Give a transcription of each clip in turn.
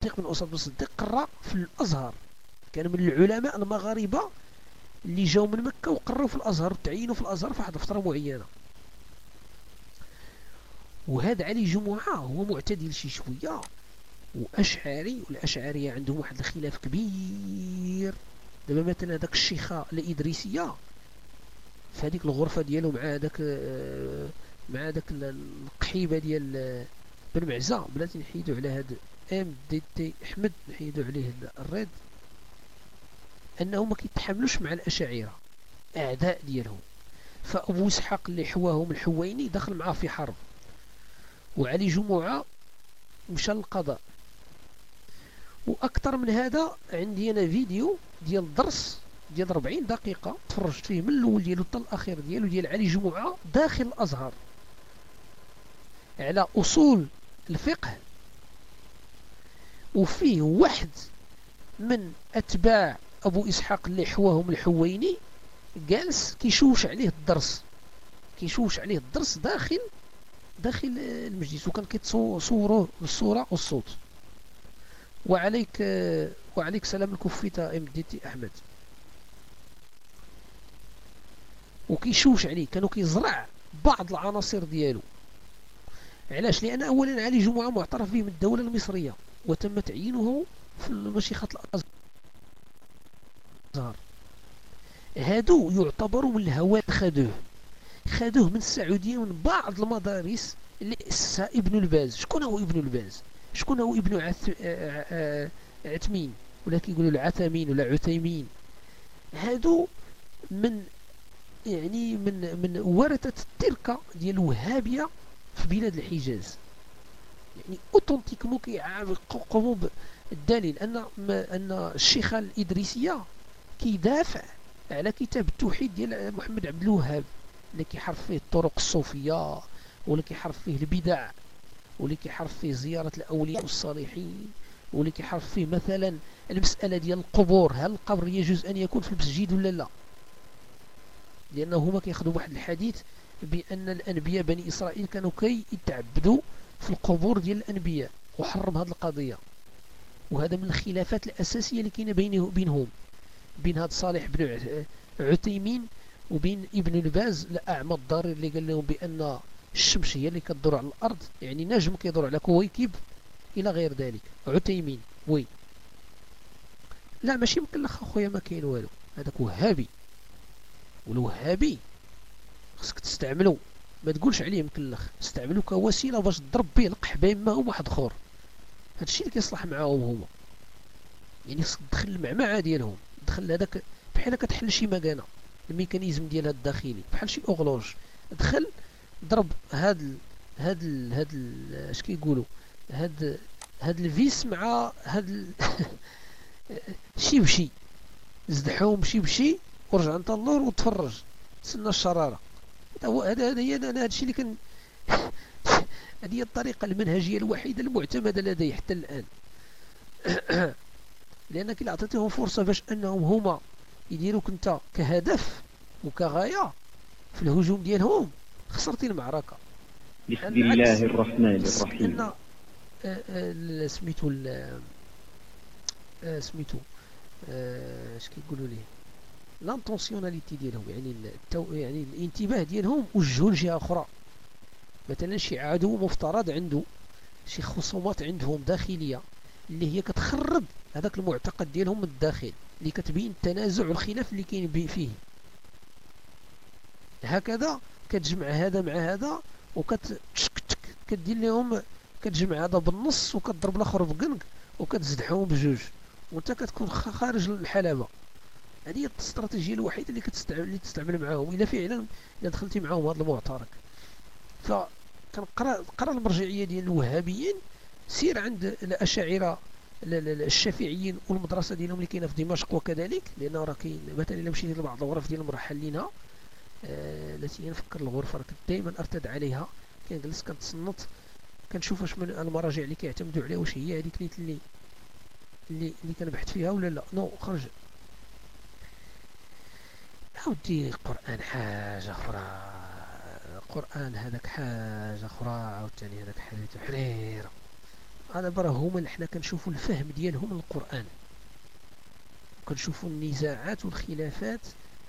بن أسد بن الصديق قرأ في الأزهر. كان من العلماء المغاربة اللي جاوا من مكة وقروا في الأزهر وتعينوا في الأزهر في واحد فترة معينة. وهذا علي جمعة هو معتدل شي شوية وأشعري والأشعرية عندهم واحد الخلاف كبير. دابا مثلا هذاك الشيخة الإدريسية في هذيك الغرفة ديالو مع هذاك مع هذاك القحيبة ديال بن معزة بلاتي نحيدو على هاد MDT احمد نحيدو عليه الريد انهم ما كيتحملوش مع الأشاعرة أعداء ديالهم. فأبو إسحاق اللي حواهم الحويني دخل معاه في حرب. وعلي جمعة مشى للقضاء. وأكثر من هذا عندي أنا فيديو ديال درس ديال 40 دقيقة تفرجت فيه من الأول ديالو حتى الأخير ديالو ديال علي جمعة داخل الأزهر. على أصول الفقه وفيه واحد من أتباع أبو إسحاق اللي حواهم الحويني جالس كيشوش عليه الدرس. كيشوش عليه الدرس داخل داخل المجلس وكان كيتصوروه بالصورة والصوت. وعليك وعليك سلام الكفيتة MDT أحمد. وكيشوش عليه كانوا كيزرع بعض العناصر ديالو. علاش؟ لأن اولا علي جمعة معترف به من الدولة المصرية. وتم تعيينه في مشيخة الأزهر. هادو يعتبروا من الهوان خدوه خدوه من السعودية من بعض المدارس اللي أسسها ابن الباز. شكون هو ابن الباز؟ شكون هو ابن عث... عثمين؟ ولا كيقولوا العثمين ولا عثيمين. هادو من يعني من من ورثة التركة ديال الوهابية في بلاد الحجاز. يعني اوتونتيكمون كيقوموا بالدليل أن أن الشيخه الإدريسية كيدافع على كتاب التوحيد ديال محمد عبد الوهاب اللي كيحرف فيه الطرق الصوفية ولا كيحرف فيه البدع واللي كيحرف فيه زيارة الأولياء والصالحين واللي كيحرف فيه مثلا المسألة ديال القبور هل القبر يجوز أن يكون في المسجد ولا لا؟ لأنه هما كياخذوا واحد الحديث بأن الأنبياء بني إسرائيل كانوا كي يتعبدوا في القبور ديال الأنبياء وحرم هذه القضية. وهذا من الخلافات الأساسية اللي كاينة بينه بينهم. بين هذا صالح بن عثيمين وبين ابن الباز الأعمى الضرير اللي قال لهم بأن الشمس هي اللي كتدور على الأرض. يعني نجم كيدور على كويكب إلى غير ذلك. عتيمين oui لا ماشي مكلخ أخويا ما كاين والو. هذاك وهابي. والوهابي خصك تستعملو. ما تقولش عليه مكلخ استعملو كوسيلة باش تضرب به القحبه ما هو واحد آخر. هادشي اللي كيصلح معاهم هما يعني خصك تدخل المعمعة ديالهم. دخل هذاك بحال كتحل شي مكانة. ال mécanisme ديالها الداخلي. بحال شي اوغلوج دخل ضرب هاد هاد هاد اش كيقولوا؟ هاد هاد ال vis مع هاد شي بشي. زدحوهم شي بشي ورجع انت اللور وتفرج تسنى الشرارة. هذا هذا هي أنا هادشي اللي كان هذه هي الطريقة المنهجية الوحيدة المعتمدة لدي حتى الآن. لأنك إلا عطيتهم فرصة باش أنهم هما يديروك أنت كهدف وكغاية في الهجوم ديالهم. خسرتي المعركة. بسم الله الرحمن الرحيم. آه، آه، سميتو آه، سميتو. اش كيقولوا ليه l'intentionnalité ديالهم يعني التو يعني الانتباه ديالهم وجهوا لجهة أخرى. مثلا شي عدو مفترض عنده شي خصومات عندهم داخلية اللي هي كتخرب هذاك المعتقد ديالهم من الداخل اللي كتبين التنازع والخلاف اللي كاين فيه. هكذا كتجمع هذا مع هذا وكتشكتك كدير لهم كتجمع هذا بالنص وكتضرب الآخر بقنق وكتزدحهم بجوج. وانت كتكون خارج الحلبة. هذه هي الاستراتيجية الوحيدة اللي كتستعمل اللي تستعمل معاهم. إلا فعلا إلا دخلتي معاهم هذا المعترك. فكنقرا قرا المرجعية ديال الوهابيين سير عند الأشاعرة الشافعيين والمدرسة ديالهم اللي كاينة في دمشق وكذلك لأن راه كاين مثلا إلا مشيتي لبعض الغرف ديال المرحلينها آه، التي نفكر الغرفة كنت دائما أرتد عليها. كنجلس كنتصنت كنشوف واش من المراجع اللي كيعتمدوا عليها واش هي هذيك اللي اللي كنبحث فيها ولا لا. نو خرج. عاودي القرآن حاجة أخرى. القرآن هذاك حاجة أخرى عاوتاني هذاك حديث حرير. هذا برا هما حنا كنشوفوا الفهم ديالهم للقرآن. كنشوفوا النزاعات والخلافات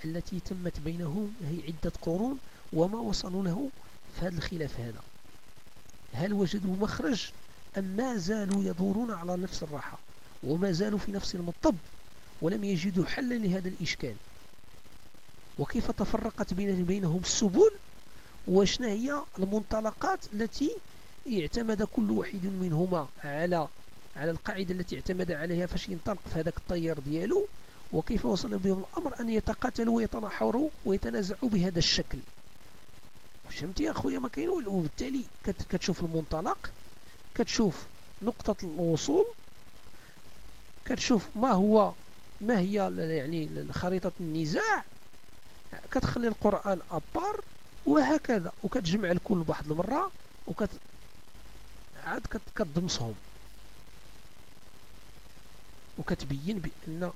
التي تمت بينهم هي عدة قرون وما وصلوا له في هذا الخلاف هذا. هل وجدوا مخرج أم ما زالوا يدورون على نفس الراحة؟ وما زالوا في نفس المطب ولم يجدوا حلا لهذا الإشكال. وكيف تفرقت بين بينهم السبل؟ وشنا هي المنطلقات التي اعتمد كل واحد منهما على على القاعدة التي اعتمد عليها فاش ينطلق في هذاك الطيار ديالو؟ وكيف وصل بهم الأمر أن يتقاتلوا ويتناحروا ويتنازعوا بهذا الشكل؟ فهمتي يا أخويا ما كاين وبالتالي كتشوف المنطلق كتشوف نقطة الوصول كتشوف ما هو ما هي يعني خريطة النزاع كتخلي القرآن أبار وهكذا وكتجمع الكل بواحد المرة وكت عاد كتضمسهم وكتبين بأن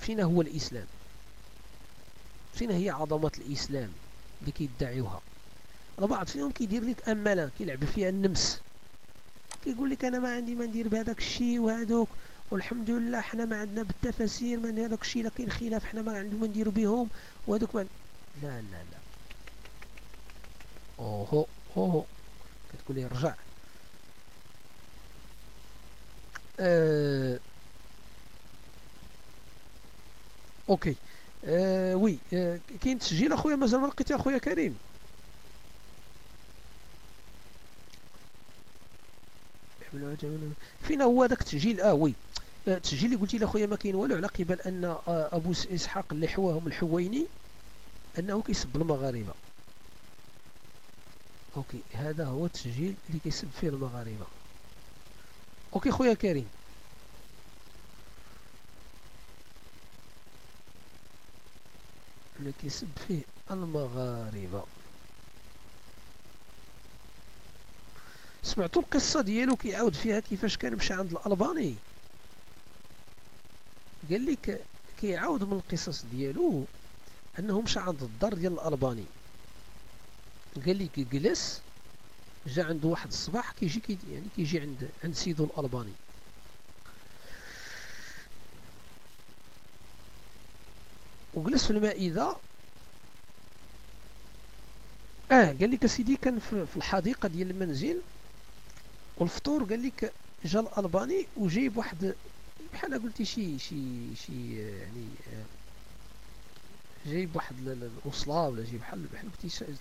فينا هو الإسلام. فينا هي عظمة الإسلام اللي كيدعيوها. البعض فيهم كيدير لك أملا كيلعب فيها النمس. كيقول لك أنا ما عندي ما ندير بهذاك الشيء وهذوك. والحمد لله حنا ما عندنا بالتفاسير من هذاك الشيء الا كاين خلاف حنا ما عندنا ما نديروا بهم وهذوك من؟ لا لا لا. أوهو أوهو. كتقول لي رجع. أه... OK. أه... oui. أه... كاين تسجيل أخويا؟ مازال ما لقيتي أخويا كريم. فين هو هذاك التسجيل. آه oui. التسجيل اللي قلتي لاخويا ما كاين والو على قبل أن آه، أبو إسحاق اللي حواهم الحويني أنه كيسب المغاربة. OK هذا هو التسجيل اللي كيسب فيه المغاربة. OK خويا كريم. اللي كيسب فيه المغاربة. سمعتوا القصة ديالو؟ كيعاود فيها كيفاش كان مشى عند الألباني. قال لك كيعاود من القصص ديالو انه مشى عند الدار ديال الألباني. قال لك جلس جا عنده واحد الصباح كيجي كي يعني كيجي عند عند سيدو الألباني. وجلس في المائدة. آه قال لك سيدي كان في الحديقة ديال المنزل. والفطور قال لك جا الألباني وجايب واحد بحال قلتي شي شي شي يعني جايب واحد الوصلة ولا جايب بحال بحال قلتي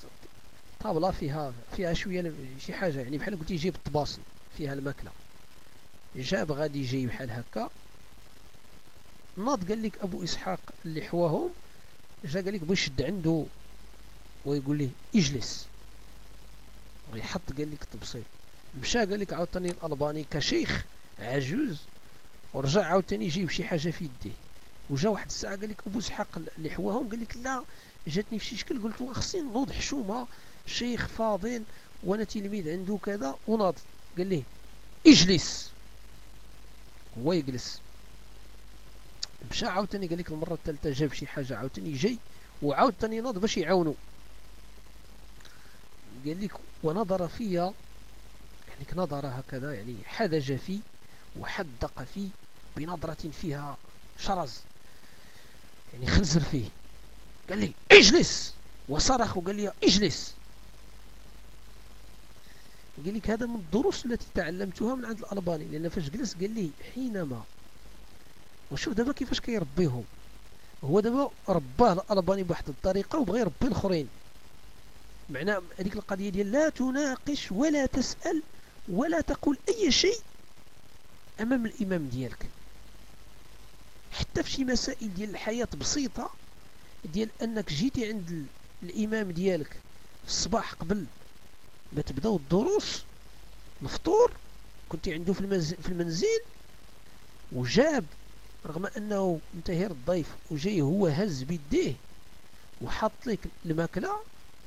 طابلة فيها فيها شوية شي حاجة يعني بحال قلتي جايب الطباصل فيها الماكلة. جاب غادي يجي بحال هكا. ناض قال لك أبو إسحاق اللي حواهم جا قال لك بغى يشد عنده ويقول ليه إجلس. ويحط قال لك التبصير مشى قال لك عاوتاني الألباني كشيخ عجوز ورجع عاوتاني يجيب شي حاجة في يديه. وجا واحد الساعة قال لك أبو اسحاق اللي حواهم قال لك لا جاتني في شي شكل قلت له خصني نوض حشومة شيخ فاضل وأنا تلميذ عنده كذا وناض. قال لي اجلس. هو يجلس. مشى عاوتاني قال لك المرة الثالثة جاب شي حاجة عاوتاني جاي وعاود تاني ناض باش يعاونو. قال لك ونظر فيا يعني نظر هكذا يعني حدج في وحدق فيه بنظرة فيها شرز. يعني خنزر فيه. قال لي اجلس! وصرخ وقال لي اجلس! قال لك هذا من الدروس التي تعلمتها من عند الألباني لأن فاش جلس قال لي حينما وشوف دابا كيفاش كيربيهم. هو دابا رباه الألباني بواحد الطريقة وبغى يربي الآخرين. معنى هذيك القضية ديال لا تناقش ولا تسأل ولا تقول أي شيء أمام الإمام ديالك. حتى في شي مسائل ديال الحياة بسيطة ديال أنك جيتي عند الإمام ديالك الصباح قبل ما تبدأو الدروس الفطور كنت عنده في, المنزل, وجاب رغم أنه منتهر الضيف وجاي هو هز بيديه وحط لك الماكلة.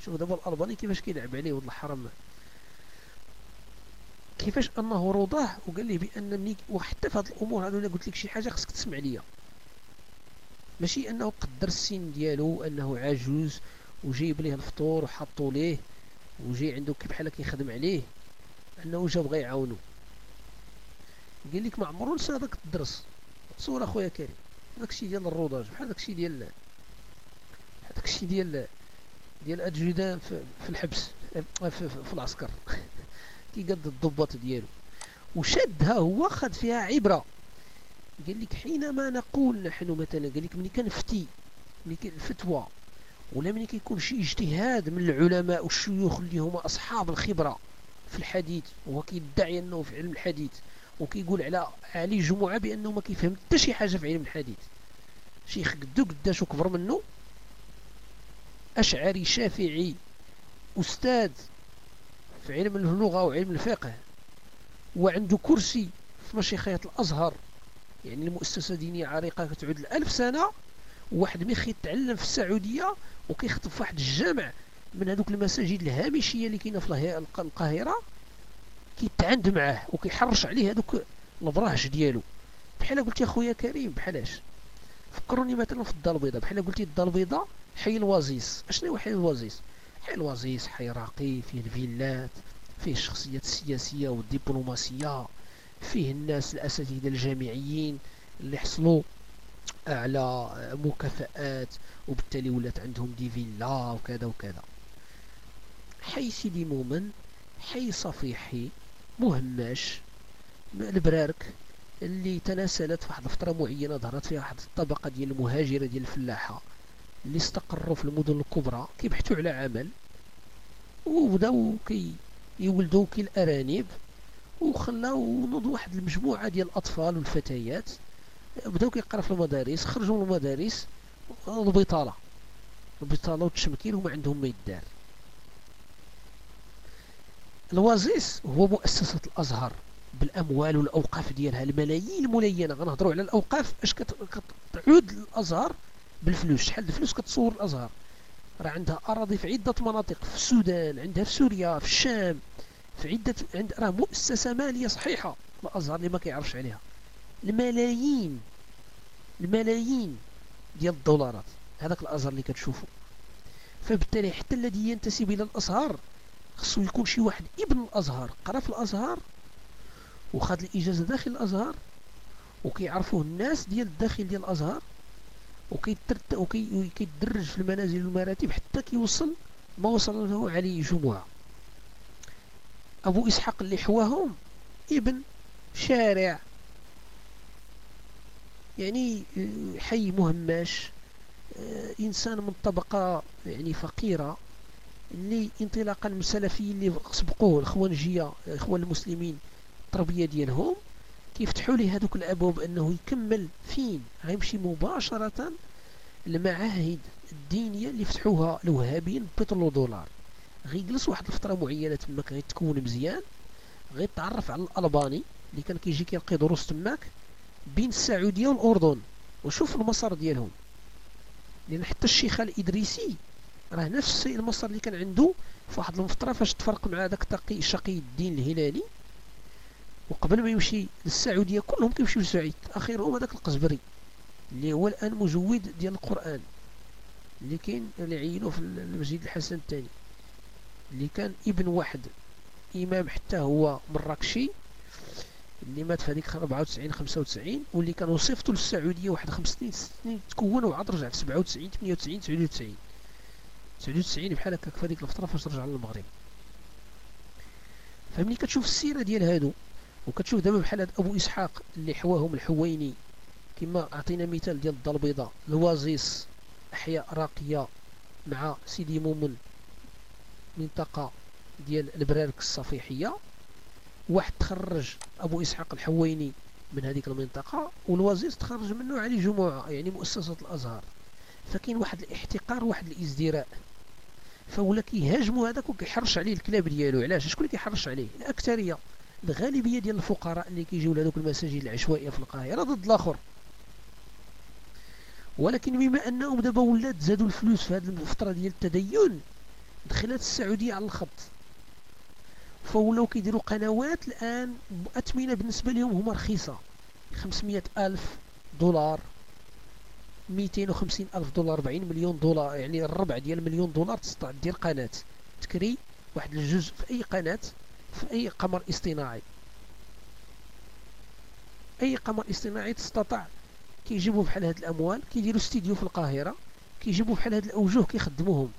شوف دابا الألباني كيفاش كيلعب عليه ولد الحرام. كيفاش انه رضاه وقال لي بأن مني وحتى في الأمور هذو أنا قلت لك شي حاجة خصك تسمع ليا. ماشي أنه قدر السن ديالو أنه عجوز وجايب ليه الفطور وحطوا ليه وجاي عنده بحال كيخدم عليه أنه جا بغى يعاونو. قال لك ما عمرو نسى هذاك الدرس. تصور أخويا كريم الشيء ديال الروداج بحال داك الشيء ديال الشيء ديال ديال الادجودان في, الحبس في العسكر. كي قد الضباط ديالو. وشدها هو خد فيها عبرة. قال لك حينما نقول نحن مثلا قال لك ملي كنفتي ملي الفتوى ولا ملي كيكون شي اجتهاد من العلماء والشيوخ اللي هما أصحاب الخبرة في الحديث وهو كيدعي أنه في علم الحديث وكيقول على علي جمعه بأنه ما كيفهم حتى شي حاجة في علم الحديث. شيخ قدو قداش كبر منه؟ أشعري شافعي أستاذ في علم اللغة وعلم الفقه. وعنده كرسي في مشيخية الأزهر يعني المؤسسة دينية عريقة كتعود لألف سنة وواحد مي كيتعلم في السعودية وكيخطب في واحد الجامع من هذوك المساجد الهامشية اللي كاينة في القاهرة كيتعند معاه وكيحرش عليه هذوك البراهش ديالو. بحال قلت يا خويا كريم بحالاش؟ فكروني مثلا في الدار البيضاء بحال قلتي الدار البيضاء حي الوازيس. أشنو هو حي الوازيس؟ حي الوازيس حي راقي فيه الفيلات فيه الشخصيات السياسية والدبلوماسية فيه الناس الأساتذة الجامعيين اللي حصلوا اعلى مكافآت وبالتالي ولات عندهم دي فيلا وكذا وكذا. حي سيدي مومن حي صفيحي مهمش البرارك اللي تناسلت في واحد الفترة معينة ظهرت فيها واحد الطبقة ديال المهاجرة ديال الفلاحة. اللي استقروا في المدن الكبرى كيبحثوا على عمل وبداو كي يولدوا كي الأرانب وخلاو نوض واحد المجموعة ديال الأطفال والفتيات بداو كيقراو في المدارس خرجوا من المدارس البطاله البطالة والتشمكين وما عندهم ما يدار. الوازيس هو مؤسسة الأزهر بالأموال والأوقاف ديالها الملايين الملينة غنهضروا على الأوقاف أش كتعود الأزهر بالفلوس. شحال الفلوس كتصور الأزهر؟ راه عندها أراضي في عدة مناطق في السودان عندها في سوريا في الشام في عدة عند راه مؤسسة مالية صحيحة. الأزهر اللي ما كيعرفش عليها. الملايين الملايين ديال الدولارات. هذاك الأزهر اللي كتشوفوا فبالتالي حتى الذي ينتسب إلى الأزهر خصو يكون شي واحد ابن الأزهر قرا في الأزهر وخد الإجازة داخل الأزهر وكيعرفوه الناس ديال الداخل ديال الأزهر. وكيتدرج وكي في المنازل والمراتب حتى كيوصل ما وصل له علي جمعة. أبو إسحاق اللي حواهم ابن شارع. يعني آه، حي مهمش آه، إنسان من طبقة يعني فقيرة اللي انطلاقا من السلفيين اللي سبقوه الاخوانجيه الاخوان المسلمين التربيه ديالهم. كيفتحوا ليه هذوك الأبواب أنه يكمل فين؟ غيمشي مباشرة المعاهد الدينية اللي فتحوها الوهابيين بترول دولار غيجلس واحد الفترة معينة تماك غيتكون مزيان غيتعرف على الألباني اللي كان كيجي كيلقي دروس تماك بين السعودية والأردن. وشوف المسار ديالهم. لأن حتى الشيخ الإدريسي راه نفس المصدر اللي كان عنده في واحد الفترة فاش تفرق مع داك التقي شقي الدين الهلالي. وقبل ما يمشي للسعودية كلهم كيمشيو للسعيد اخرهم هذاك القزبري اللي هو الآن مجود ديال القرآن اللي كاين اللي عينوه في المسجد الحسن الثاني اللي كان ابن واحد إمام حتى هو مراكشي اللي مات في هذيك 94 95 واللي كان وصيفته للسعودية واحد خمس سنين ست سنين تكون وعاد رجع في 97 98 99 99 بحال هكاك في هذيك الفترة فاش رجع للمغرب. فملي كتشوف السيرة ديال هادو وكتشوف دابا بحال هاد أبو إسحاق اللي حواهم الحويني. كما عطينا مثال ديال الدار البيضاء. الوازيس أحياء راقية مع سيدي مومن. منطقة ديال البرارك الصفيحية. واحد تخرج أبو إسحاق الحويني من هذيك المنطقة والوازيس تخرج منه علي جمعة يعني مؤسسة الأزهر. فكاين واحد الاحتقار واحد الإزدراء. فولا كيهاجموا هذاك وكيحرش عليه الكلاب ديالو. علاش؟ شكون اللي كيحرش عليه؟ الأكثرية. الغالبيه ديال الفقراء اللي كيجيو لهذوك المساجد العشوائية في القاهرة ضد الآخر. ولكن بما أنهم دابا ولات زادوا الفلوس في هذه الفترة ديال التدين دخلت السعودية على الخط. فولاو كيديروا قنوات الآن اثمنه بالنسبة لهم هما رخيصة. 500 ألف دولار 250 ألف دولار 40 مليون دولار يعني الربع ديال مليون دولار تستطيع دير قناة تكري واحد الجزء في أي قناة. في أي قمر اصطناعي. أي قمر اصطناعي تستطع كيجيبوا بحال هاد الأموال كيديروا استديو في القاهرة كيجيبوا بحال هاد الأوجه كيخدموهم.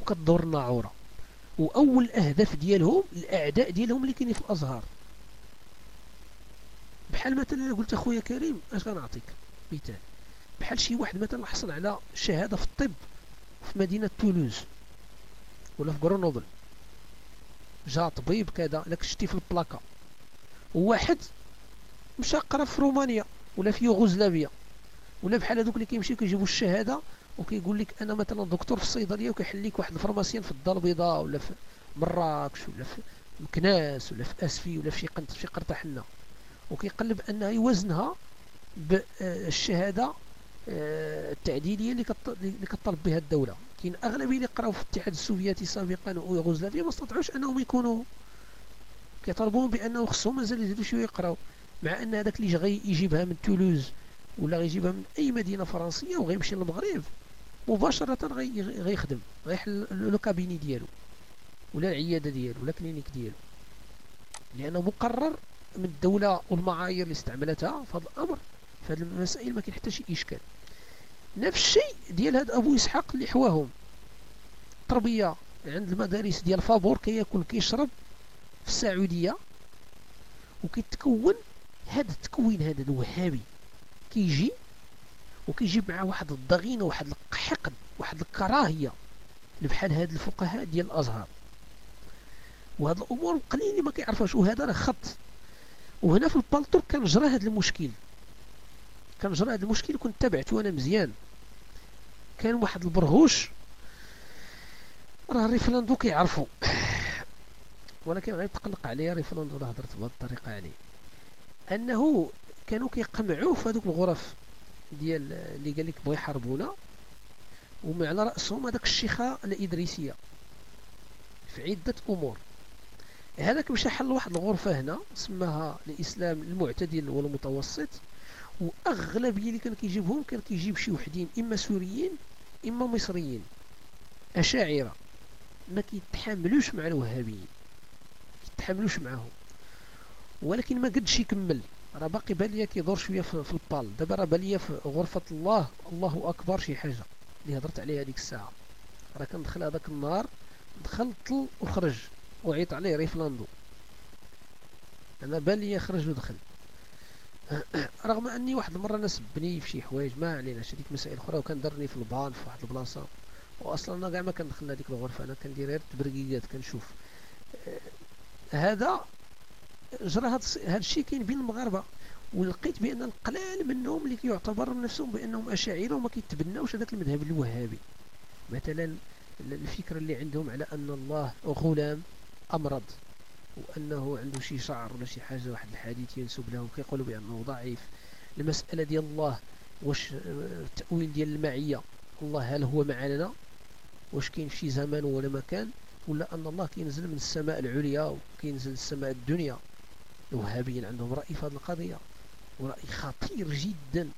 وكتدور الناعورة. وأول الأهداف ديالهم الأعداء ديالهم اللي كاينين في الأزهار بحال مثلا قلت أخويا كريم أش غنعطيك؟ مثال. بحال شي واحد مثلا حصل على شهادة في الطب في مدينة تولوز ولا في غرونوبل جا طبيب كذا لك شتي في البلاكا وواحد مشى قرا في رومانيا ولا في يوغوسلافيا. ولا بحال هذوك اللي كيمشيو كيجيبوا الشهادة وكيقول لك أنا مثلا دكتور في الصيدلية وكيحل لك واحد ال pharmacien في الدار البيضاء ولا في مراكش ولا في مكناس ولا في أسفي ولا في شي قنت في قرطحنه وكيقلب انها يوزنها بالشهاده آه، التعديلية اللي كطلب بها الدولة. كاين أغلبية اللي قراو في الاتحاد السوفيتي سابقا ويوغوسلافيا ما استطاعوش أنهم يكونوا كيطالبون بأنه خصهم مازال يزيدوا شوية يقراو مع أن هذاك اللي غي يجيبها من تولوز ولا غيجيبها من أي مدينة فرنسية وغيمشي للمغرب مباشرة غي غيخدم غيحل لو كابيني ديالو ولا العيادة ديالو ولا كلينيك ديالو. لأنه مقرر من الدولة والمعايير اللي استعملتها في هذا الأمر في هذه المسائل ما كاين حتى شي إشكال. نفس الشيء ديال هاد أبو إسحاق اللي حواهم. تربية عند المدارس ديال فابور كياكل كيشرب في السعودية وكيتكون هذا التكوين هذا الوهابي. كيجي وكيجيب معاه واحد الضغينة واحد الحقد واحد الكراهية بحال هاد الفقهاء ديال الأزهر. وهاد الأمور قليل اللي ما كيعرفوش وهذا راه خط. وهنا في البالطور كان جرى هذا المشكل. كان جرى هذا المشكل وكنت تابعته أنا مزيان. كان واحد البرغوش راه ريفلاندو كيعرفو. ولكن غير تقلق عليه ريفلاندو راه هضرت بهذه الطريقة عليه انه كانوا كيقمعوه في هذوك الغرف ديال اللي قال لك بغا يحاربونا. ومن على رأسهم هذاك الشيخه الادريسيه في عدة أمور. هذاك مشى حل واحد الغرفة هنا سماها الإسلام المعتدل والمتوسط. وأغلبية اللي كان كيجيبهم كان كيجيب شي وحدين إما سوريين إما مصريين. أشاعرة. ما كيتحاملوش مع الوهابيين. كيتحاملوش معاهم. ولكن ما قدش يكمل. راه باقي باليا كيدور شوية في, البال دابا راه باليا في غرفة الله. الله أكبر شي حاجة. اللي هضرت عليها هذيك الساعة. راه كندخل هذاك النهار دخل طل وخرج. وعيط عليه ريفلاندو. أنا بالي خرج ودخل. رغم أني واحد المره نسبني في شي حوايج ما عليناش هذيك مسائل أخرى وكان درني في البان في واحد البلاصة. واصلا أنا كاع ما كندخل هذيك الغرفة أنا كندير غير تبرقيات كنشوف هذا جرى هذا الشيء كاين بين المغاربة. ولقيت بأن القلال منهم اللي كيعتبر نفسهم بأنهم أشاعرة وما كيتبناوش هذاك المذهب الوهابي. مثلا الفكرة اللي عندهم على أن الله غلام أمرض. وأنه عنده شي شعر ولا شي حاجة واحد الحديث ينسب له كيقولوا بأنه ضعيف. المسألة ديال الله واش التاويل ديال المعية الله هل هو معنا؟ واش كاين شي زمان ولا مكان ولا أن الله كينزل من السماء العليا وكينزل السماء الدنيا. الوهابيين عندهم رأي في هذه القضية ورأي خطير جدا.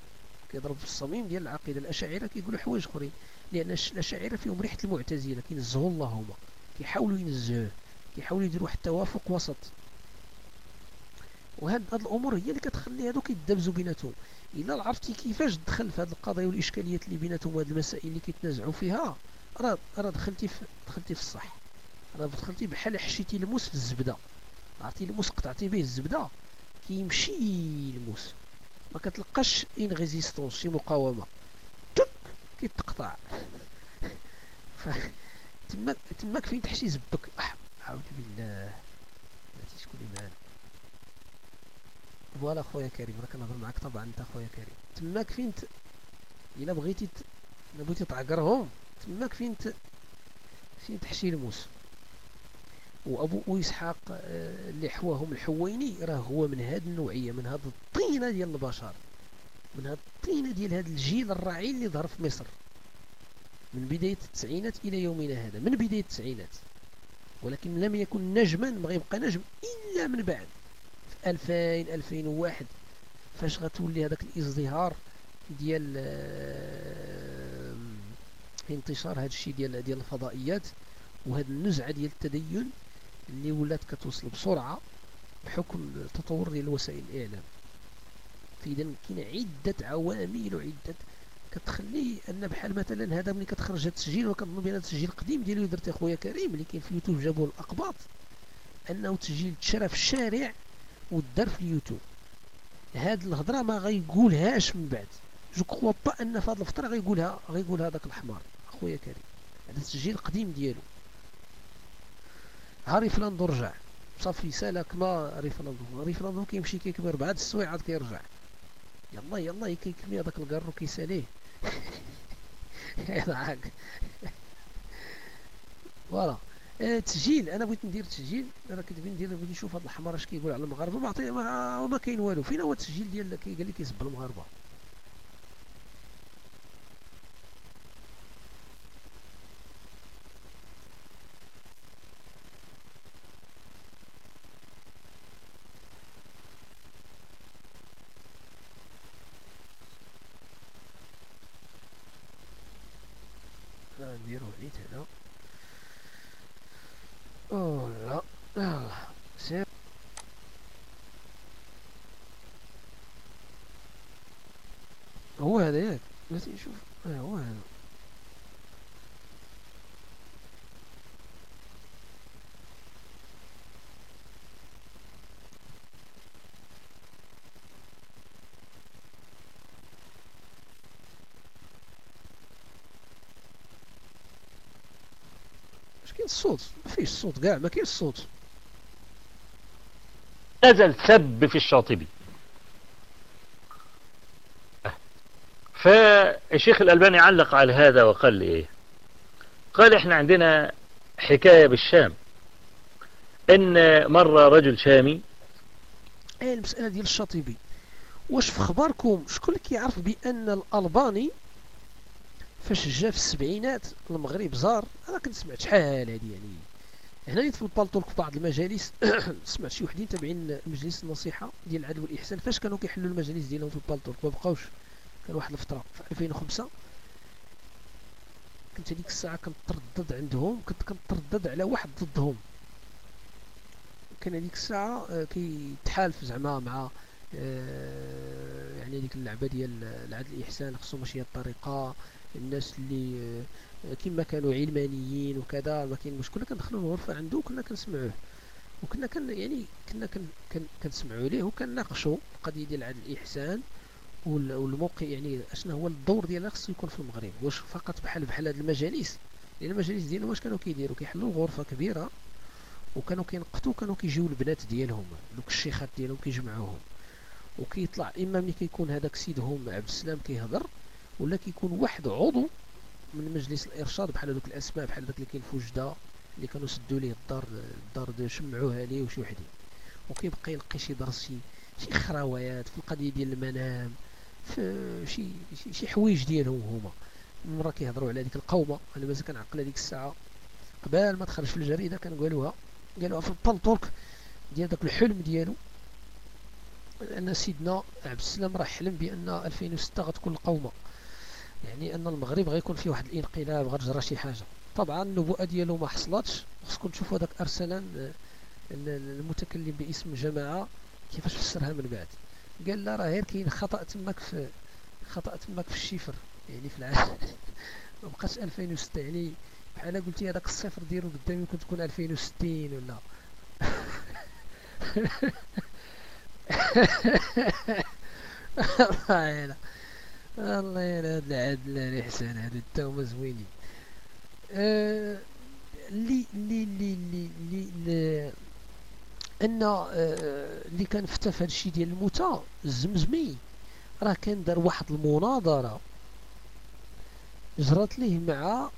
كيضرب في الصميم ديال العقيدة. الأشاعرة كيقولوا حوايج أخرين لأن الأشاعرة فيهم ريحة المعتزلة كينزهوا الله هما كيحاولوا ينزهوه. كيحاولوا يديروا واحد التوافق وسط. وهاد هاد الأمور هي اللي كتخلي هادوك يدبزوا بيناتهم. إلا عرفتي كيفاش تدخل في هاد القضايا والإشكاليات اللي بيناتهم وهاد المسائل اللي كيتنازعوا فيها راه راه دخلتي في دخلتي في الصح. راه دخلتي بحال حشيتي الموس في الزبدة. عرفتي الموس قطعتي به الزبدة. كيمشي الموس. ما كتلقاش une résistance شي مقاومة. تك! كيتقطع. تماك تماك فين تحشي زبك. اعوذ بالله. بلاتي شكون اللي معانا فوالا خويا كريم راه كنهضر معاك طبعا أنت خويا كريم. تماك فين ت... إلا بغيتي ت... إلا بغيتي تعقرهم تماك فين ت... فين تحشي الموس؟ وأبو اسحاق آه، اللي حواهم الحويني راه هو من هذه النوعية من هذه الطينة ديال البشر. من هذه الطينة ديال هذا الجيل الرعيل اللي ظهر في مصر. من بداية التسعينات إلى يومنا هذا. من بداية التسعينات. ولكن لم يكن نجما ما غيبقى نجم إلا من بعد. في 2000 2001 فاش غتولي هذاك الإزدهار ديال انتشار هذا الشيء ديال ديال الفضائيات وهذه النزعة ديال التدين اللي ولات كتوصل بسرعة بحكم التطور ديال وسائل الإعلام. فإذا كاين عدة عوامل وعدة كتخلي أن بحال مثلا هذا ملي كتخرج هذا التسجيل وكنظن بأن التسجيل القديم ديالي درت اخويا كريم اللي كاين في يوتيوب جابوه الأقباط أنه تسجيل تشرى في الشارع ودار في اليوتيوب. هاد الهضرة ما غيقولهاش من بعد. je crois pas أن في هاد الفترة غيقولها غيقولها داك الحمار. أخويا كريم هذا التسجيل القديم ديالو. ها ريفلاندو رجع. صافي سالك ما ريفلاندو ريفلاندو كيمشي كيكبر بعد السويع عاد كيرجع. يلا يلا كيكمي هذاك الكارو كيساليه. يضحك. voilà. تسجيل. أنا بغيت ندير تسجيل. أنا كنت بغيت ندير بغيت نشوف هذا الحمار اش كيقول على المغاربة. ما ما, ما كاين والو. فين هو التسجيل ديال قال لي كيسب المغاربة نديرو بعيد هنا اوه لا يلا سير هو هذا ياك بغيتي نشوف آه هو هذا الصوت ما فيش صوت كاع ما كاينش الصوت نزل سب في الشاطبي. فالشيخ الألباني علق على هذا وقال لي إيه؟ قال إحنا عندنا حكاية بالشام. إن مرة رجل شامي. إيه المسألة ديال الشاطبي. واش في خباركم شكون اللي كيعرف بأن الألباني فاش جا في السبعينات المغرب زار. أنا كنت سمعت شحال هادي يعني. هنا في البالطول في بعض المجالس. سمعت شي وحدين تابعين مجلس النصيحة ديال العدل والإحسان. فاش كانوا كيحلوا المجالس ديالهم في البالطول؟ ما بقاوش. كان واحد الفترة في 2005 كنت هذيك الساعة كنتردد عندهم. كنت كنتردد على واحد ضدهم. كان هذيك الساعة آه، كيتحالف زعما مع آه، يعني ديك اللعبة ديال العدل والإحسان. خصو ماشي الطريقة الناس اللي آه، كما كانوا علمانيين وكذا ما كاين مشكل كندخلوا الغرفة عنده وكنا كنسمعوه. وكنا كن يعني كنا كن كن كنسمعوا ليه وكنناقشوا القضية ديال عدل الإحسان والموقع يعني اشنا هو الدور ديالها خصو يكون في المغرب. واش فقط بحال بحال هاد المجالس. لأن المجالس ديالهم واش كانوا كيديروا؟ كيحلوا غرفه كبيرة وكانوا كينقطوا كانوا كيجيو البنات ديالهم دوك الشيخات ديالهم كيجمعوهم. وكيطلع إما ملي كيكون هذاك سيدهم عبد السلام كيهضر ولا كيكون واحد عضو من مجلس الإرشاد بحال هذوك الأسماء بحال داك اللي كاين في وجدة اللي كانوا سدوا ليه الدار الدار شمعوها ليه وشي وحدين. وكيبقى يلقي شي درس شي شي خراويات في القضية ديال المنام في شي شي, حوايج ديالهم هما. مرة كيهضروا على ديك القومة أنا مازال كنعقل هذيك الساعة. قبل ما تخرج في الجريدة كنقولوها قالوها في البلطوك ديال داك الحلم ديالو. أن سيدنا عبد السلام راه حلم بأن 2006 غتكون القومة. يعني أن المغرب غيكون فيه واحد الانقلاب غتجرى شي حاجة. طبعا النبوءة ديالو ما حصلتش. خصكم تشوفوا هذاك أرسلان آه، المتكلم باسم جماعة كيفاش فسرها من بعد. قال لا راه غير كاين خطأ تماك في خطأ تماك في الشفر. يعني في العام ما بقاش 2006 يعني بحال قلتي هذاك الصفر ديرو قدام يمكن تكون 2060 ولا. الله الله يا هاد العدل الاحسان هادو التهمة زوينين آه، اللي اللي اللي اللي اللي أن آه، اللي كان فتى في هادشي ديال الموتى الزمزمي راه كان دار واحد المناظرة. جرات ليه مع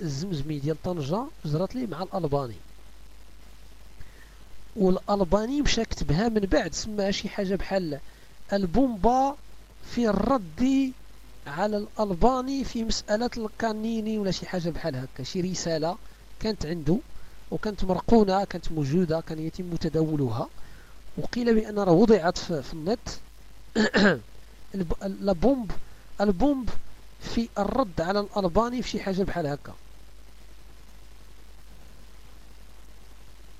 الزمزمي ديال طنجة جرات ليه مع الألباني. والألباني مشى كتبها من بعد سماها شي حاجة بحال البومبا في الرد على الألباني في مسألة الكانيني ولا شي حاجة بحال هكا. شي رسالة كانت عنده وكانت مرقونة كانت موجودة كان يتم تداولها. وقيل بأن راه وضعت في النت ال bombe ال bombe في الرد على الألباني في شي حاجة بحال هكا.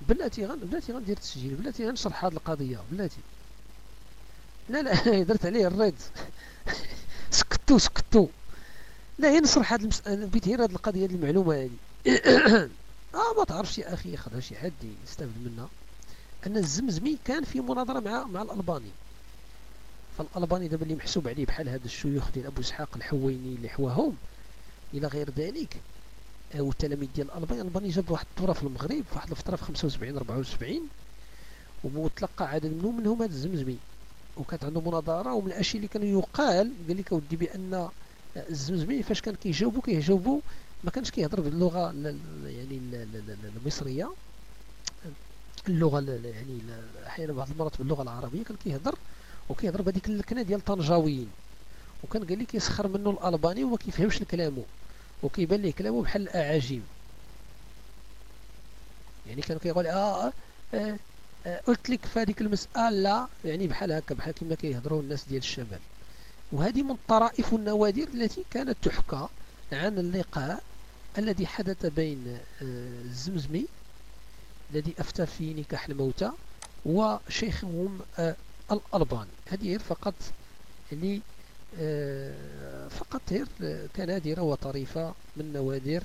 بلاتي غن بلاتي غندير تسجيل بلاتي غنشرح هذه القضية بلاتي. لا لا درت عليه ال red. سكتو سكتو. لا ينصرح هذه المسألة بيت غير هذه القضية هذه المعلومة هذه آه ما تعرفش يا أخي ياخذها شي حد يستافد منها. أن الزمزمي كان في مناظرة مع مع الألباني. فالألباني دابا اللي محسوب عليه بحال هذا الشيوخ ديال أبو إسحاق الحويني اللي حواهم إلى غير ذلك أو التلاميذ ديال الألباني الألباني جاب واحد الدوره في المغرب في واحد الفترة في 75 74 وتلقى عدد منهم منهم هذا الزمزمي. وكانت عنده مناظرة ومن الأشياء اللي كانوا يقال قال لك اودي بان الزمزمي فاش كان كيجاوبوا كيجاوبوا ما كانش كيهضر باللغة يعني المصرية. اللغة يعني أحيانا بعض المرات باللغة العربية كان كيهضر وكيهضر بهذيك اللكنه ديال طنجاويين. وكان قال لك يسخر منه الألباني وما كيفهمش كلامه وكيبان ليه كلامه بحال الأعاجيم. يعني كان كيقول آه, آه, آه قلت لك في هذيك المسألة يعني بحال هكا بحال كما كيهضروا الناس ديال الشمال. وهذه من الطرائف والنوادر التي كانت تحكى عن اللقاء الذي حدث بين آه، الزمزمي الذي أفتى في نكاح الموتى وشيخهم آه، الألباني. هذه فقط اللي آه، فقط هير كنادرة وطريفة من نوادر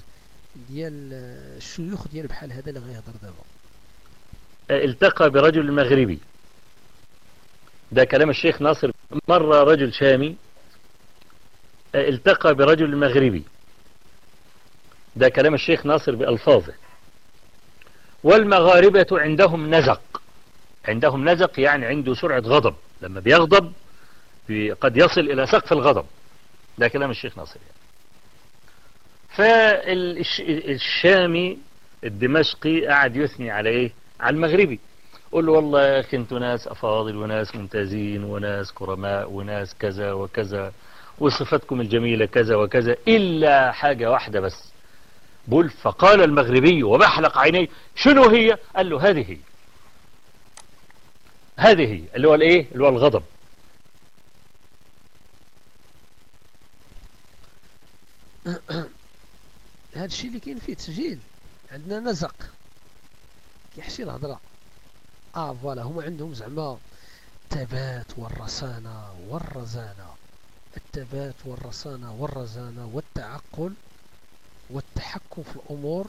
ديال الشيوخ ديال بحال هذا اللي غيهضر دابا. التقى برجل مغربي. ده كلام الشيخ ناصر. مرة رجل شامي التقى برجل مغربي. ده كلام الشيخ ناصر بألفاظه. والمغاربة عندهم نزق. عندهم نزق يعني عنده سرعة غضب. لما بيغضب قد يصل إلى سقف الغضب. ده كلام الشيخ ناصر يعني. فالشامي الدمشقي قاعد يثني على إيه؟ على المغربي. قول له والله يا أخي أنتوا ناس أفاضل وناس ممتازين وناس كرماء وناس كذا وكذا وصفاتكم الجميلة كذا وكذا إلا حاجة واحدة بس. بقول فقال المغربي وبحلق عينيه شنو هي؟ قال له هذه هي. هذه هي اللي هو الإيه؟ اللي هو الغضب. هذا الشيء اللي كاين فيه تسجيل. عندنا نزق. كيحشي الهضره آه فوالا هما عندهم زعما الثبات والرصانة والرزانة. الثبات والرصانة والرزانة والتعقل والتحكم في الأمور.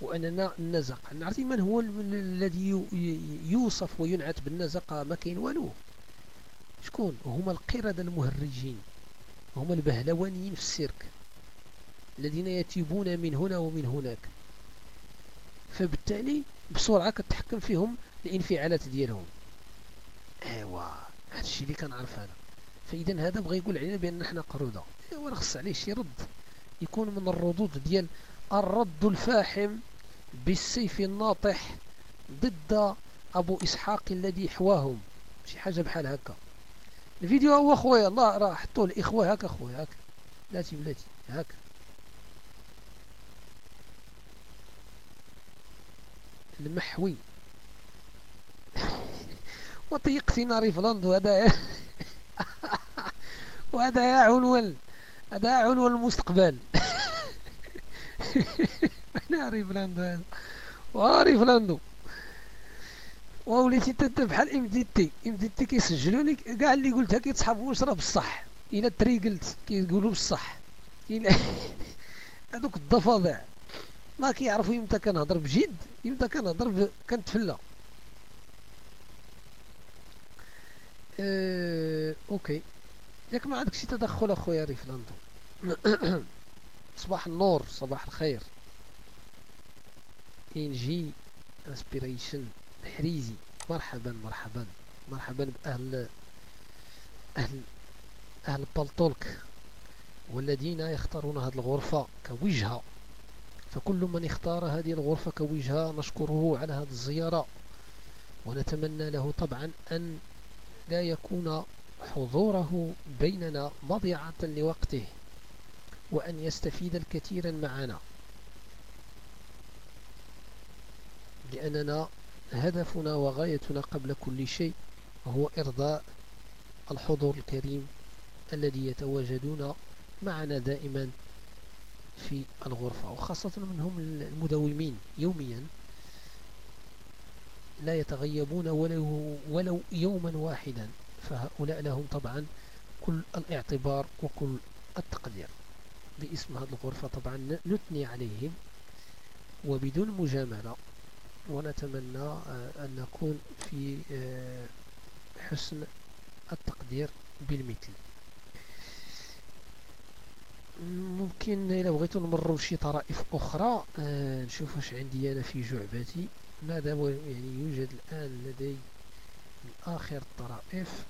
وأننا النزق. نعرفين من هو الذي يوصف وينعت بالنزق ما كاين والو. شكون؟ هما القردة المهرجين. هما البهلوانيين في السيرك. الذين يتيبون من هنا ومن هناك. فبالتالي بسرعة كتحكم فيهم الانفعالات ديالهم. أيوا هذا الشيء اللي كنعرف أنا. فاذا هذا بغى يقول علينا بأن إحنا قرودة. أيوا خص عليه شي رد. يكون من الردود ديال الرد الفاحم بالسيف الناطح ضد أبو إسحاق الذي حواهم شي حاجة بحال هكا. الفيديو هو خويا الله راه حطوه الاخوه هكا خويا هكا. بلاتي بلاتي هكا. المحوي. وطيقتي ناري فلاند وهذا وهذا يا عنوان هذا عنوان المستقبل. ناري فلاندو هذا. واري فلاندو ووليتي انت بحال امديتي امديتي كيسجلوا لك كاع اللي قلتها كيتصحابوا راه بصح إلا تريقلت كيقولوا بصح الا هذوك الضفادع. ما كيعرفوا إمتى كنهضر بجد إمتى كنهضر كنتفلى أه OK. ياك ما عندك شي تدخل أخويا ريفلاندو؟ صباح النور صباح الخير. ان جي انسبيريشن حريزي. مرحبا مرحبا. مرحبا بأهل أهل أهل بالطولك. والذين يختارون هذه الغرفة كوجهة. فكل من اختار هذه الغرفة كوجهة نشكره على هذه الزيارة. ونتمنى له طبعا أن لا يكون حضوره بيننا مضيعة لوقته وأن يستفيد الكثير معنا. لأننا هدفنا وغايتنا قبل كل شيء هو إرضاء الحضور الكريم الذي يتواجدون معنا دائما. في الغرفة وخاصة منهم المداومين يوميا لا يتغيبون ولو, ولو يوما واحدا. فهؤلاء لهم طبعا كل الاعتبار وكل التقدير باسم هذه الغرفة. طبعا نثني عليهم وبدون مجاملة ونتمنى آه، أن نكون في آه، حسن التقدير بالمثل. ممكن إذا بغيتوا نمروا شي طرائف أخرى آه، نشوف واش عندي أنا في جعبتي. ماذا يعني يوجد الآن لدي من آخر الطرائف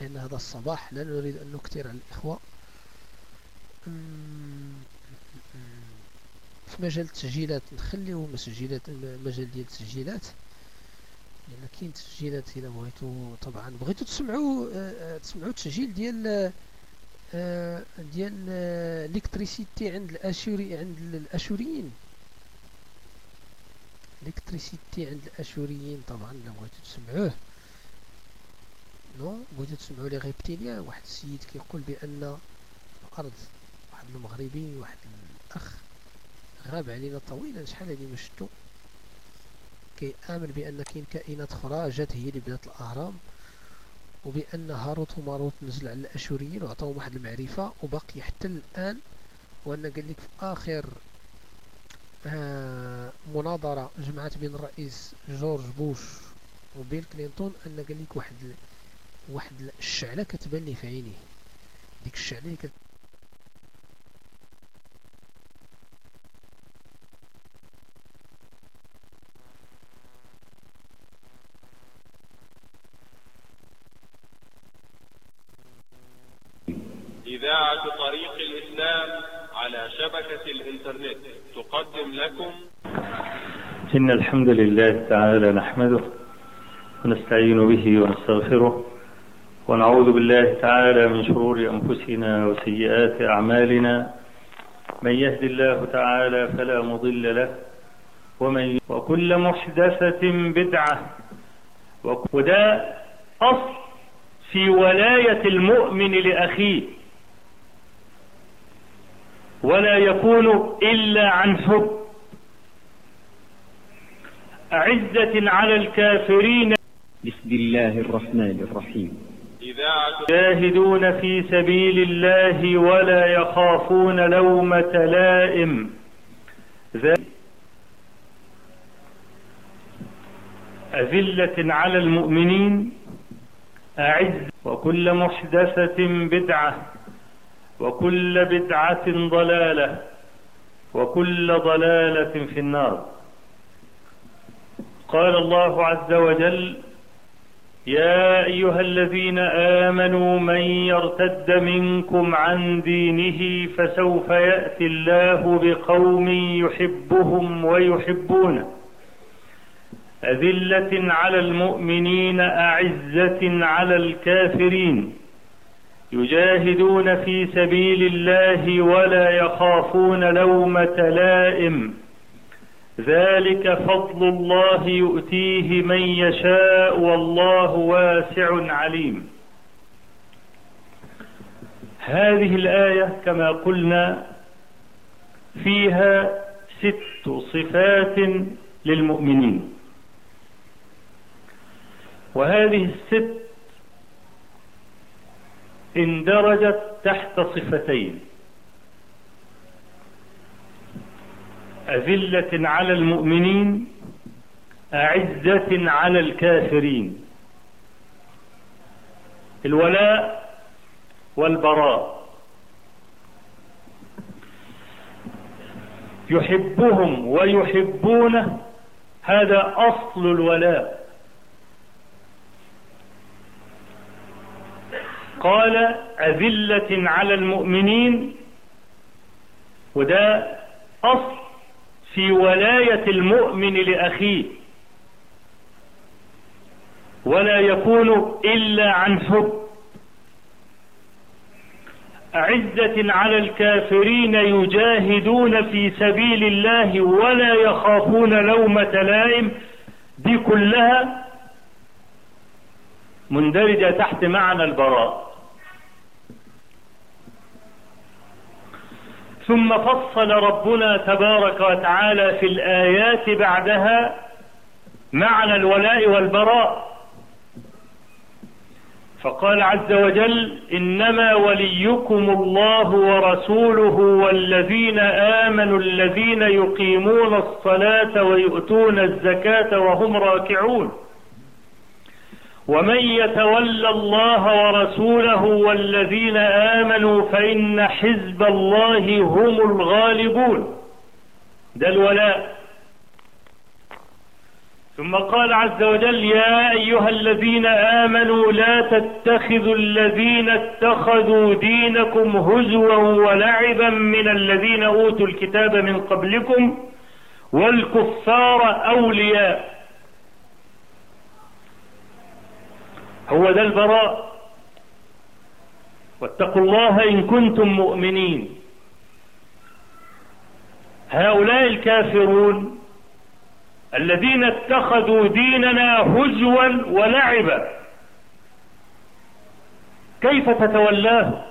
لأن هذا الصباح لا نريد أن نكتر على الإخوة. في مجال التسجيلات نخليو مسجلات مجال ديال التسجيلات. لأن كاين تسجيلات الا بغيتو طبعا بغيتو تسمعوا آه، آه، تسمعوا التسجيل ديال آه، ديال L'électricité عند الأشوري عند الأشوريين. L'électricité عند الأشوريين طبعا الا بغيتو تسمعوه. نو بغيتو تسمعوا les reptiliens. واحد السيد كيقول بأن الأرض واحد المغربي واحد الأخ غاب علينا طويلا. شحال ما شفتو؟ كيامن بأن كاين كائنات أخرى جات هي اللي بنات الأهرام. وبأن هاروت وماروت نزل على الأشوريين وعطاهم واحد المعرفة وباقي حتى الآن وأنا قال لك في آخر آه مناظرة جمعت بين الرئيس جورج بوش وبيل كلينتون أن قال لك واحد واحد الشعلة كتبان لي في عينيه. ديك الشعلة اللي إن الحمد لله تعالى نحمده ونستعين به ونستغفره ونعوذ بالله تعالى من شرور أنفسنا وسيئات أعمالنا. من يهد الله تعالى فلا مضل له ومن وكل محدثة بدعة وده أصل في ولاية المؤمن لأخيه. ولا يكون إلا عن حب. أعزة على الكافرين. بسم الله الرحمن الرحيم. جاهدون في سبيل الله ولا يخافون لومة لائم. أذلة على المؤمنين. أعز وكل محدثة بدعة وكل بدعة ضلالة وكل ضلالة في النار. قال الله عز وجل يا أيها الذين آمنوا من يرتد منكم عن دينه فسوف يأتي الله بقوم يحبهم ويحبونه. أذلة على المؤمنين أعزة على الكافرين. يجاهدون في سبيل الله ولا يخافون لومة لائم. ذلك فضل الله يؤتيه من يشاء والله واسع عليم. هذه الآية كما قلنا فيها ست صفات للمؤمنين. وهذه الست اندرجت تحت صفتين. أذلة على المؤمنين أعزة على الكافرين. الولاء والبراء. يحبهم ويحبونه هذا أصل الولاء. قال أذلة على المؤمنين وده أصل في ولاية المؤمن لأخيه. ولا يكون إلا عن حب. أعزة على الكافرين يجاهدون في سبيل الله ولا يخافون لومة لائم. دي كلها مندرجة تحت معنى البراء. ثم فصل ربنا تبارك وتعالى في الآيات بعدها معنى الولاء والبراء. فقال عز وجل إنما وليكم الله ورسوله والذين آمنوا الذين يقيمون الصلاة ويؤتون الزكاة وهم راكعون. ومن يتول الله ورسوله والذين آمنوا فإن حزب الله هم الغالبون. ده الولاء. ثم قال عز وجل يا أيها الذين آمنوا لا تتخذوا الذين اتخذوا دينكم هزوا ولعبا من الذين أوتوا الكتاب من قبلكم والكفار أولياء. هو ده البراء. واتقوا الله إن كنتم مؤمنين. هؤلاء الكافرون الذين اتخذوا ديننا هزوا ولعبا. كيف تتولاه؟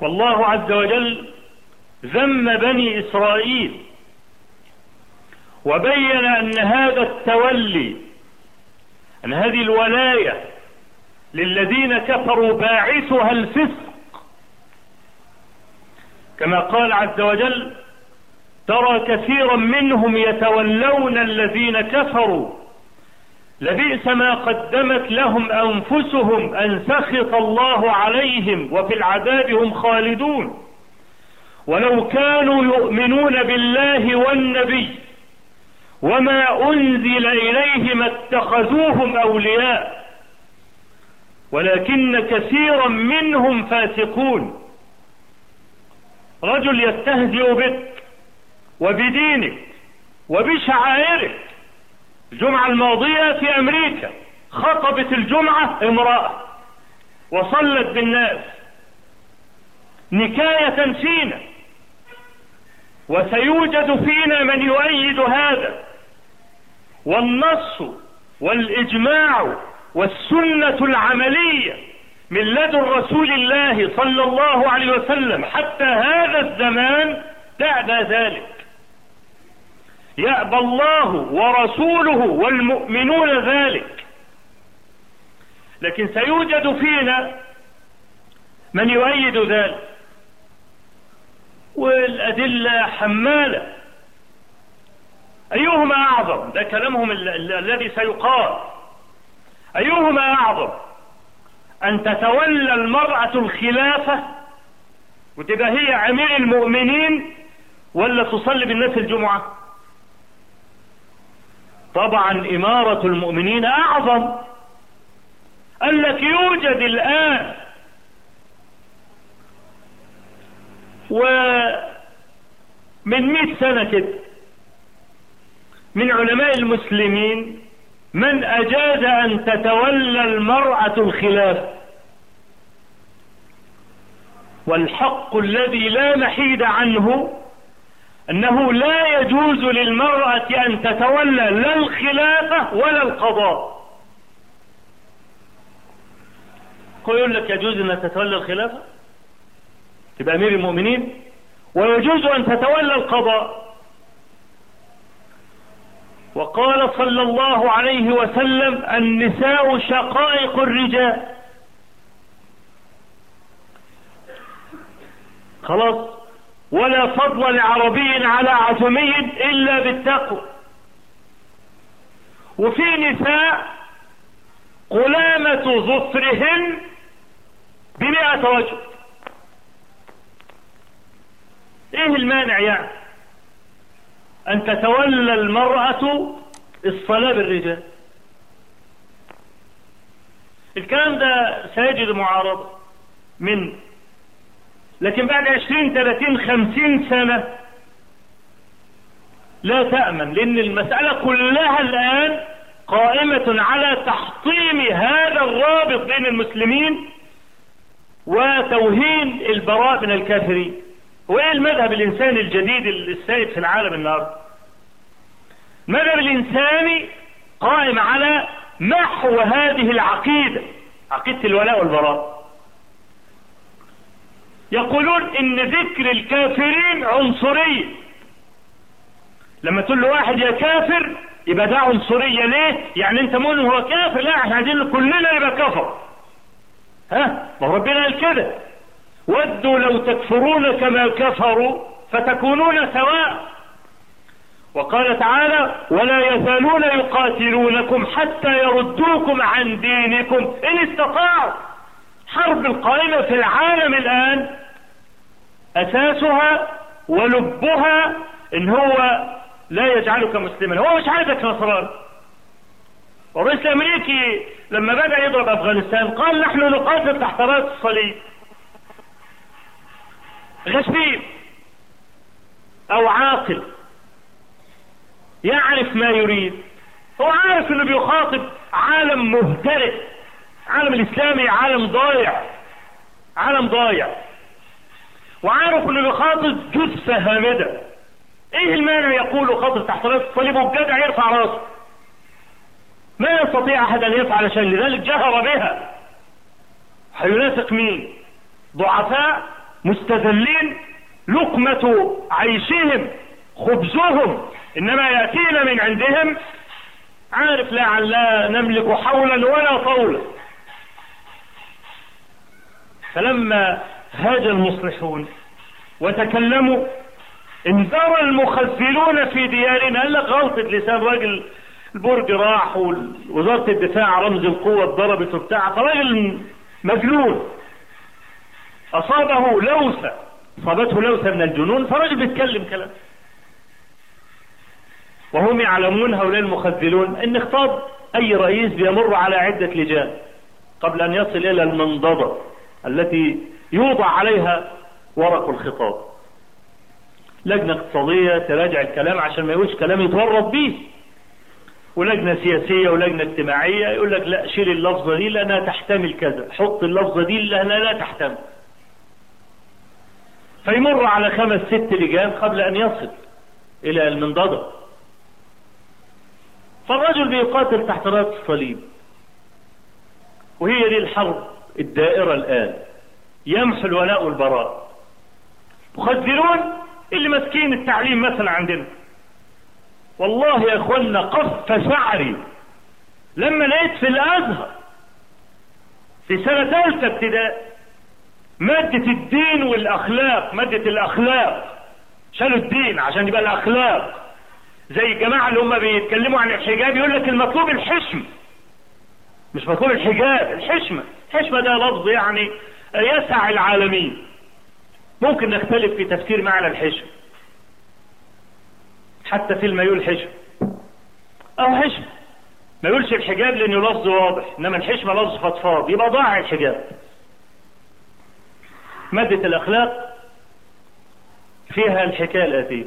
والله عز وجل ذم بني إسرائيل وبين أن هذا التولي أن هذه الولاية للذين كفروا باعثها الفسق. كما قال عز وجل ترى كثيرا منهم يتولون الذين كفروا. لبئس ما قدمت لهم أنفسهم أن سخط الله عليهم وفي العذاب هم خالدون. ولو كانوا يؤمنون بالله والنبي وما أنزل إليهم اتخذوهم أولياء ولكن كثيرا منهم فاسقون. رجل يستهزئ بك وبدينك وبشعائرك. الجمعة الماضية في أمريكا خطبت الجمعة امرأة وصلت بالناس. نكاية فينا وسيوجد فينا من يؤيد هذا. والنص والإجماع والسنة العملية من لدن رسول الله صلى الله عليه وسلم حتى هذا الزمان بعد ذلك. يأبى الله ورسوله والمؤمنون ذلك. لكن سيوجد فينا من يؤيد ذلك. والأدلة حمالة. أيهما أعظم؟ ده كلامهم الذي سيقال. أيهما أعظم؟ أن تتولى المرأة الخلافة وتبقى هي أمير المؤمنين ولا تصلي بالناس الجمعة؟ طبعا إمارة المؤمنين أعظم. قال لك يوجد الآن ومن مئة سنة كده. من علماء المسلمين من أجاز أن تتولى المرأة الخلاف. والحق الذي لا محيد عنه أنه لا يجوز للمرأة أن تتولى لا الخلافة ولا القضاء. يقول لك يجوز أن تتولى الخلافة؟ تبقى أمير المؤمنين ويجوز أن تتولى القضاء. وقال صلى الله عليه وسلم النساء شقائق الرجال. خلاص ولا فضل لعربي على عجمي إلا بالتقوى. وفي نساء قلامة ظفرهن بمئة رجل. إيه المانع يعني أن تتولى المرأة الصلاة بالرجال؟ الكلام ده سيجد معارضة من لكن بعد عشرين ثلاثين خمسين سنة لا تأمن لأن المسألة كلها الآن قائمة على تحطيم هذا الرابط بين المسلمين وتوهين البراء من الكافرين. وايه المذهب الإنساني الجديد السائد في العالم النهارده؟ المذهب الإنساني قائم على محو هذه العقيدة عقيدة الولاء والبراء. يقولون إن ذكر الكافرين عنصرية لما تقول له واحد يا كافر يبقى ده عنصريه ليه؟ يعني أنت مؤمن هو كافر لا إحنا عايزين كلنا يبقى كفر. ها؟ ما ربنا قال كده. ودوا لو تكفرون كما كفروا فتكونون سواء. وقال تعالى ولا يزالون يقاتلونكم حتى يردوكم عن دينكم إن استطاعوا. حرب القائمة في العالم الآن أساسها ولبها إن هو لا يجعلك مسلما. هو مش عايزك نصراني والرئيس الأمريكي لما بدأ يضرب أفغانستان قال نحن نقاتل تحت رأس الصليب. غشيم أو عاقل. يعرف ما يريد. هو عارف إنه بيخاطب عالم مهترئ عالم الإسلامي عالم ضايع. عالم ضايع. وعارف إنه بيخاطب جثة هامدة. إيه المانع يقول خاطب تحت راس الصليب والجدع يرفع رأسه. ما يستطيع أحد أن يفعل شيء لذلك جهر بها. هينافق مين؟ ضعفاء مستذلين لقمة عيشهم خبزهم إنما يأتينا من عندهم. عارف لا لا نملك حولا ولا طولا. فلما هاج المصلحون وتكلموا انذر المخذلون في ديارنا. قال لك غلطة لسان راجل البرج راح ووزارة الدفاع رمز القوة اتضربت وبتاع فراجل مجنون. أصابه لوثة. أصابته لوثة من الجنون فراجل بيتكلم كلام. وهم يعلمون هؤلاء المخذلون إن خطاب أي رئيس بيمر على عدة لجان قبل أن يصل إلى المنضدة التي يوضع عليها ورق الخطاب. لجنة اقتصادية تراجع الكلام عشان ما يقولش كلام يتورط بيه. ولجنة سياسية ولجنة اجتماعية يقول لك لا شيل اللفظة دي لأنها تحتمل كذا حط اللفظة دي لأنها لا تحتمل. فيمر على خمس ست لجان قبل أن يصل إلى المنضدة. فالرجل بيقاتل تحت رأس الصليب وهي دي الحرب الدائرة الآن. يمحو الولاء والبراء. مخذلون اللي ماسكين التعليم مثلا عندنا. والله يا أخوانا قف شعري. لما لقيت في الأزهر في سنة ثالثة ابتداء مادة الدين والأخلاق مادة الأخلاق. شالوا الدين عشان يبقى الأخلاق. زي الجماعة اللي هم بيتكلموا عن الحجاب يقول لك المطلوب الحشم. مش مطلوب الحجاب الحشمة. الحشمة ده لفظ يعني يسع العالمين. ممكن نختلف في تفسير معنى الحشم. حتى في يقول حشم. أو حشم. ما يقولش الحجاب لأنه لفظ واضح إنما الحشمة لفظ فضفاض. يبقى ضاع الحجاب. مادة الأخلاق فيها الحكاية الاتيه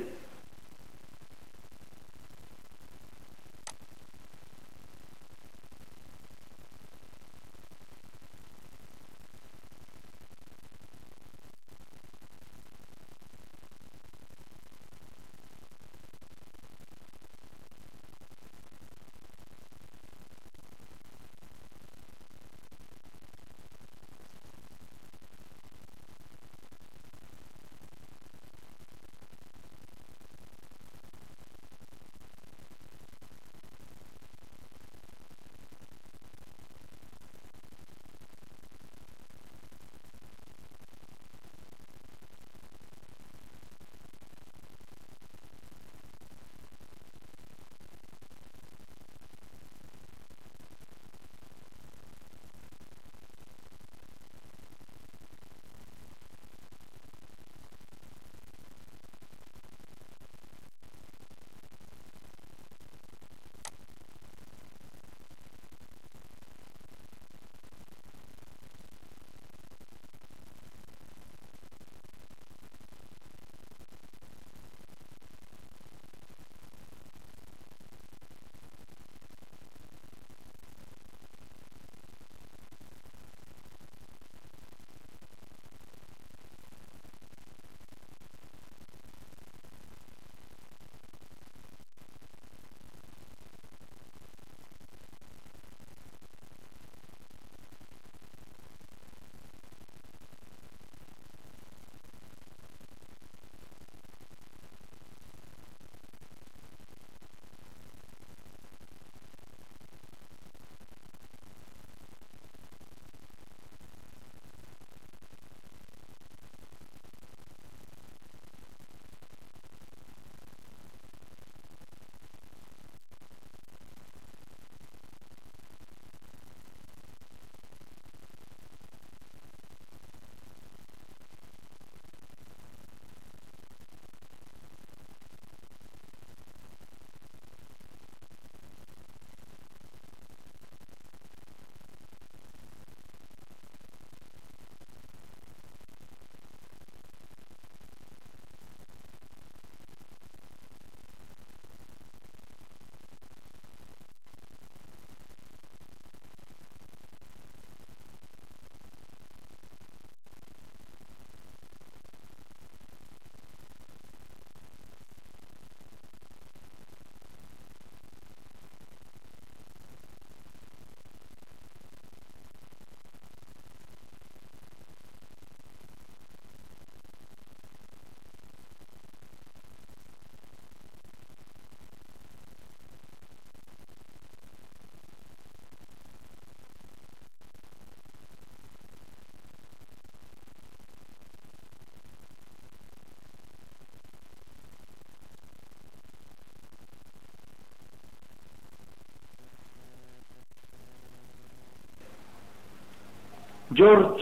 جورج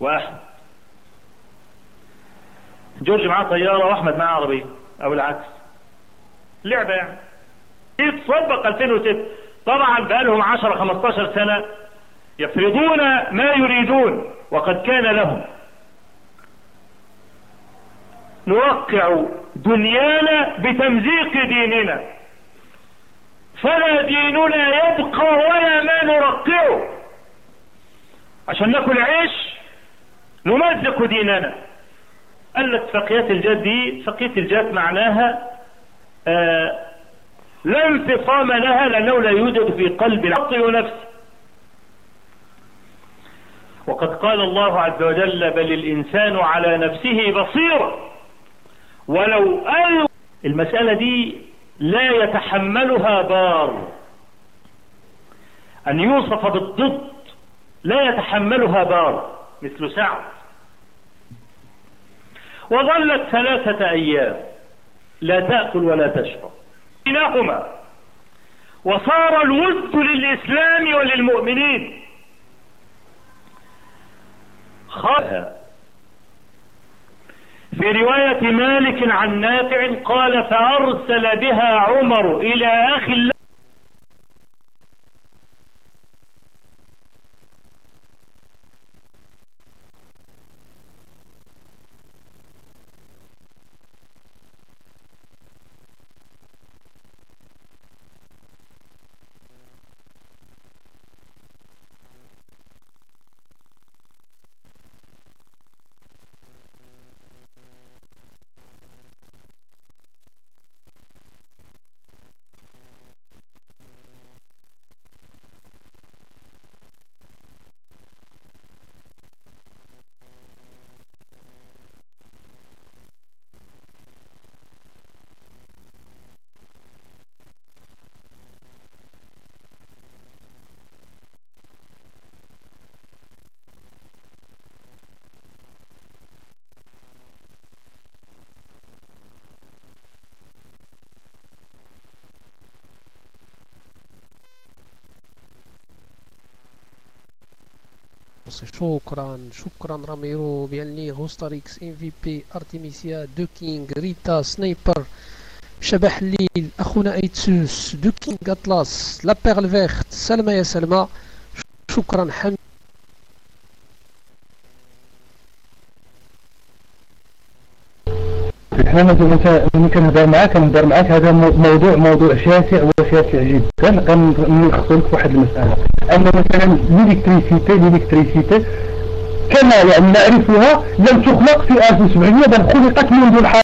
واحمد جورج معاه طيارة وأحمد معاه عربية أو العكس. لعبة يعني. تطبق 2006 طبعا بقالهم 10 15 سنة يفرضون ما يريدون وقد كان لهم. نوقع دنيانا بتمزيق ديننا. فلا ديننا يبقى ولا ما نرقعه. عشان ناكل عيش نمزق ديننا. قال لك فقيات الجد دي فقية الجد معناها آه لا انفصام لها لأنه لا يوجد في قلب العقل ونفسه. وقد قال الله عز وجل بل الإنسان على نفسه بصيرة. ولو أل المسألة دي لا يتحملها بار. أن يوصف بالضد لا يتحملها بار مثل سعد. وظلت ثلاثة أيام لا تأكل ولا تشرب. بينهما. وصار الود للإسلام وللمؤمنين. خاها. في رواية مالك عن نافع قال فأرسل بها عمر إلى أخي شكرا شكرا راميرو بيانلي غوستاريكس ام في بي ارتيميسيا دو كينغ ريتا سنايبر شبح الليل اخونا ايتسوس دو كينغ اطلاس لا بيرل فيرت سلمى يا سلمى شكرا حمد إحنا ملي كنهضر معاك كنهضر معاك هذا موضوع موضوع شاسع وشاسع جدا كنلخصو في واحد المساله أن مثلا ليليكتريسيتي ليليكتريسيتي كما يعني نعرفها لم تخلق في 1700 بل خلقت منذ الحرب